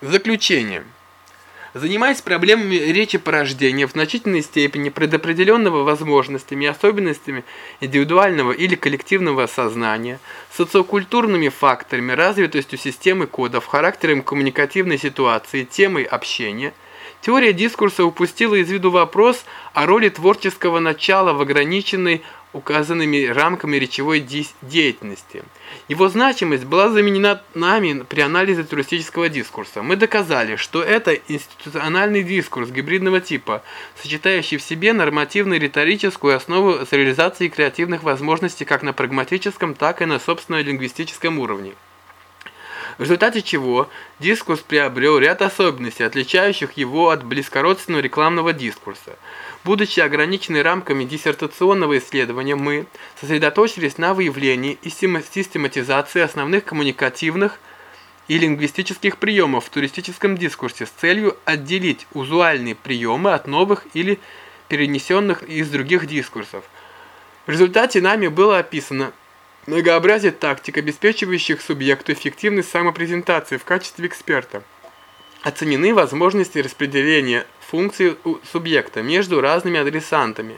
Заключение. Занимаясь проблемами речи порождения в значительной степени предопределенного возможностями и особенностями индивидуального или коллективного сознания, социокультурными факторами, развитостью системы кодов, характером коммуникативной ситуации, темой общения – Теория дискурса упустила из виду вопрос о роли творческого начала в ограниченной указанными рамками речевой деятельности. Его значимость была заменена нами при анализе туристического дискурса. Мы доказали, что это институциональный дискурс гибридного типа, сочетающий в себе нормативно-риторическую основу с реализацией креативных возможностей как на прагматическом, так и на собственно лингвистическом уровне в результате чего дискурс приобрел ряд особенностей, отличающих его от близкородственного рекламного дискурса. Будучи ограничены рамками диссертационного исследования, мы сосредоточились на выявлении и систематизации основных коммуникативных и лингвистических приемов в туристическом дискурсе с целью отделить узуальные приемы от новых или перенесенных из других дискурсов. В результате нами было описано Многообразие тактик, обеспечивающих субъекту эффективность самопрезентации в качестве эксперта. Оценены возможности распределения функций субъекта между разными адресантами.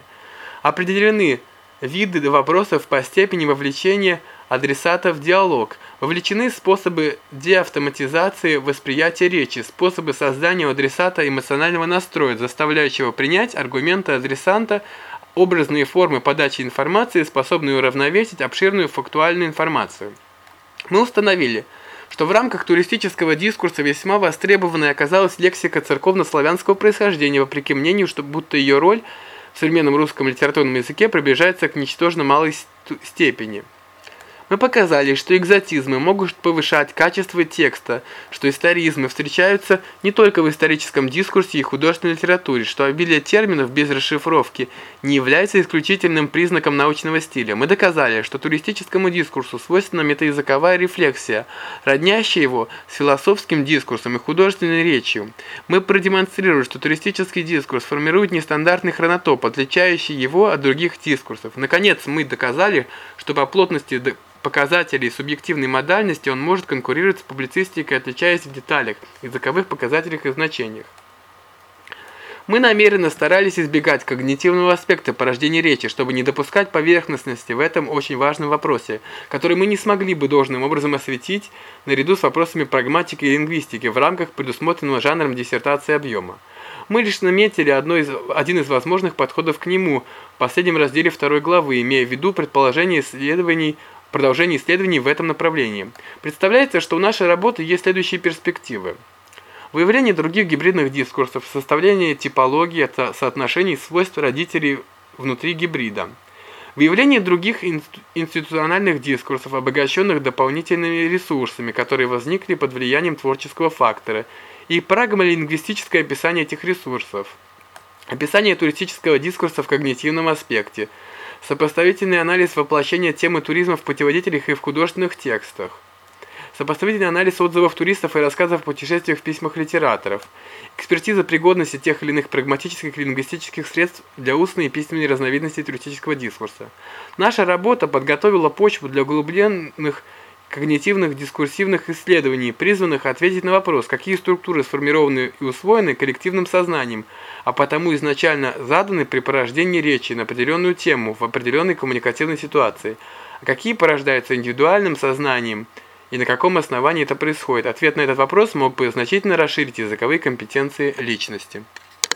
Определены виды вопросов по степени вовлечения адресата в диалог. Вовлечены способы деавтоматизации восприятия речи, способы создания у адресата эмоционального настроя, заставляющего принять аргументы адресанта образные формы подачи информации, способные уравновесить обширную фактуальную информацию. Мы установили, что в рамках туристического дискурса весьма востребованной оказалась лексика церковно-славянского происхождения, вопреки мнению, что будто ее роль в современном русском литературном языке приближается к ничтожно малой степени. Мы показали, что экзотизмы могут повышать качество текста, что историзмы встречаются не только в историческом дискурсе и художественной литературе, что обилие терминов без расшифровки не является исключительным признаком научного стиля. Мы доказали, что туристическому дискурсу свойственна метаязыковая рефлексия, роднящая его с философским дискурсом и художественной речью. Мы продемонстрировали, что туристический дискурс формирует нестандартный хронотоп, отличающий его от других дискурсов. Наконец, мы доказали, что по плотности показателей субъективной модальности он может конкурировать с публицистикой, отличаясь в деталях, языковых показателях и значениях. Мы намеренно старались избегать когнитивного аспекта порождения речи, чтобы не допускать поверхностности в этом очень важном вопросе, который мы не смогли бы должным образом осветить наряду с вопросами прагматики и лингвистики в рамках предусмотренного жанром диссертации объема. Мы лишь наметили одно из, один из возможных подходов к нему в последнем разделе второй главы, имея в виду предположение исследований продолжение исследований в этом направлении. Представляется, что у нашей работы есть следующие перспективы. Выявление других гибридных дискурсов, составление типологии соотношений свойств родителей внутри гибрида. Выявление других институциональных дискурсов, обогащенных дополнительными ресурсами, которые возникли под влиянием творческого фактора, и прагмалингвистическое описание этих ресурсов. Описание туристического дискурса в когнитивном аспекте – Сопоставительный анализ воплощения темы туризма в путеводителях и в художественных текстах. Сопоставительный анализ отзывов туристов и рассказов о путешествиях в письмах литераторов. Экспертиза пригодности тех или иных прагматических и лингвистических средств для устной и письменной разновидности туристического дискурса. Наша работа подготовила почву для углубленных когнитивных дискурсивных исследований, призванных ответить на вопрос, какие структуры сформированы и усвоены коллективным сознанием, а потому изначально заданы при порождении речи на определенную тему в определенной коммуникативной ситуации, а какие порождаются индивидуальным сознанием и на каком основании это происходит. Ответ на этот вопрос мог бы значительно расширить языковые компетенции личности.